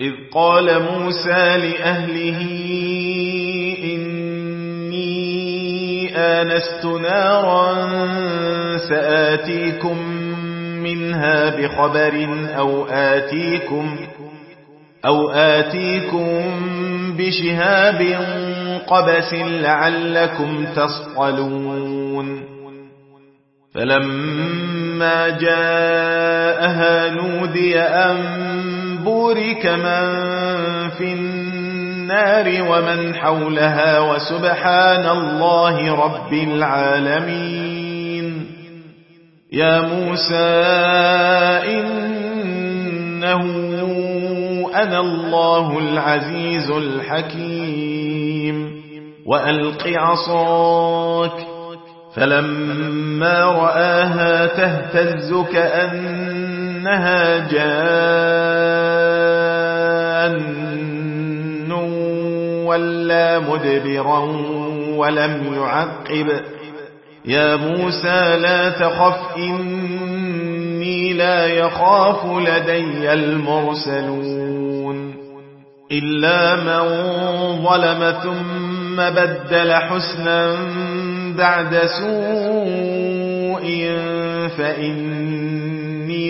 إذ قال موسى لأهله إني آنست نارا سآتيكم منها بخبر أو آتيكم أو آتيكم بشهاب قبس لعلكم تصطلون. فلما جاءها نودي أن بورك من في النار ومن حولها وسبحان الله رب العالمين. يا موسى إنه أنا الله العزيز الحكيم. وألق عصاك فلما رآها تهتز كأنها جان ولا مدبرا ولم يعقب. يا موسى لا تخف إني لا يخاف لدي المرسلون. إلا من ظلم ثم بدل حسنا بعد سوء فإني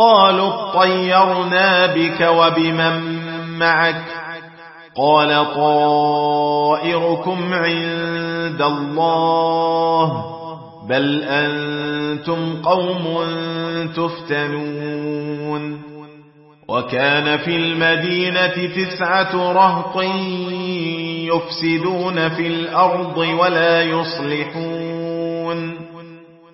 قالوا اطيرنا بك وبمن معك. قال طائركم عند الله بل أنتم قوم تفتنون. وكان في المدينة تسعة رهط يفسدون في الأرض ولا يصلحون.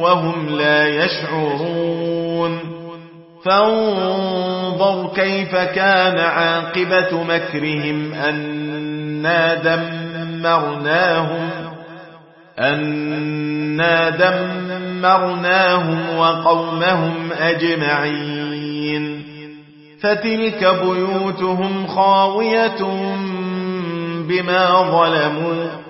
وهم لا يشعرون. فانظر كيف كان عاقبة مكرهم أنا دمرناهم أنا دمرناهم وقومهم أجمعين. فتلك بيوتهم خاوية بما ظلموا.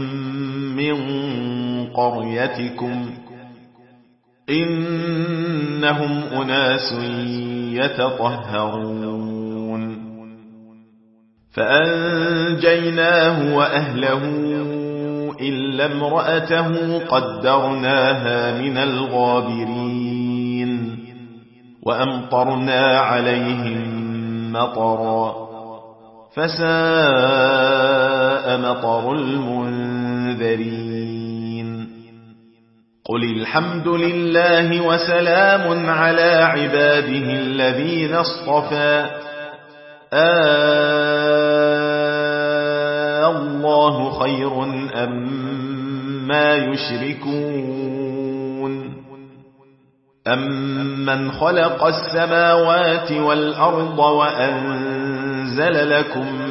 من قريتكم إنهم أناس يتطهرون فأنجيناه وأهله إلا امرأته قدرناها من الغابرين وأمطرنا عليهم مطرا فساء مطر المنذرين. قل الحمد لله وسلام على عباده الذين اصطفى. آه الله خير أم ما يشركون. أمن خلق السماوات والأرض وأنزل لكم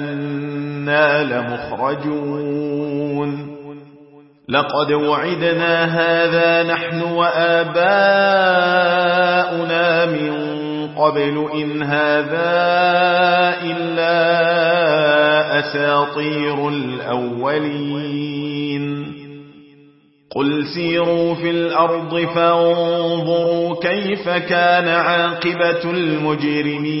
لمخرجون لقد وعدنا هذا نحن وآباؤنا من قبل إن هذا إلا أساطير الأولين قل سيروا في الأرض فانظروا كيف كان عاقبة المجرمين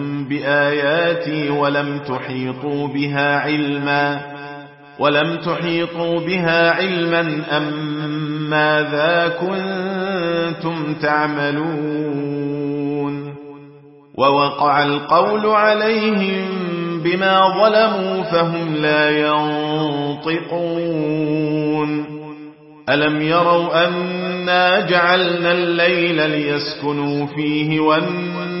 بآياتي ولم تحيطوا بها علما ولم تحيطوا بها علما أم ماذا كنتم تعملون ووقع القول عليهم بما ظلموا فهم لا ينطقون ألم يروا أنا جعلنا الليل ليسكنوا فيه والنهار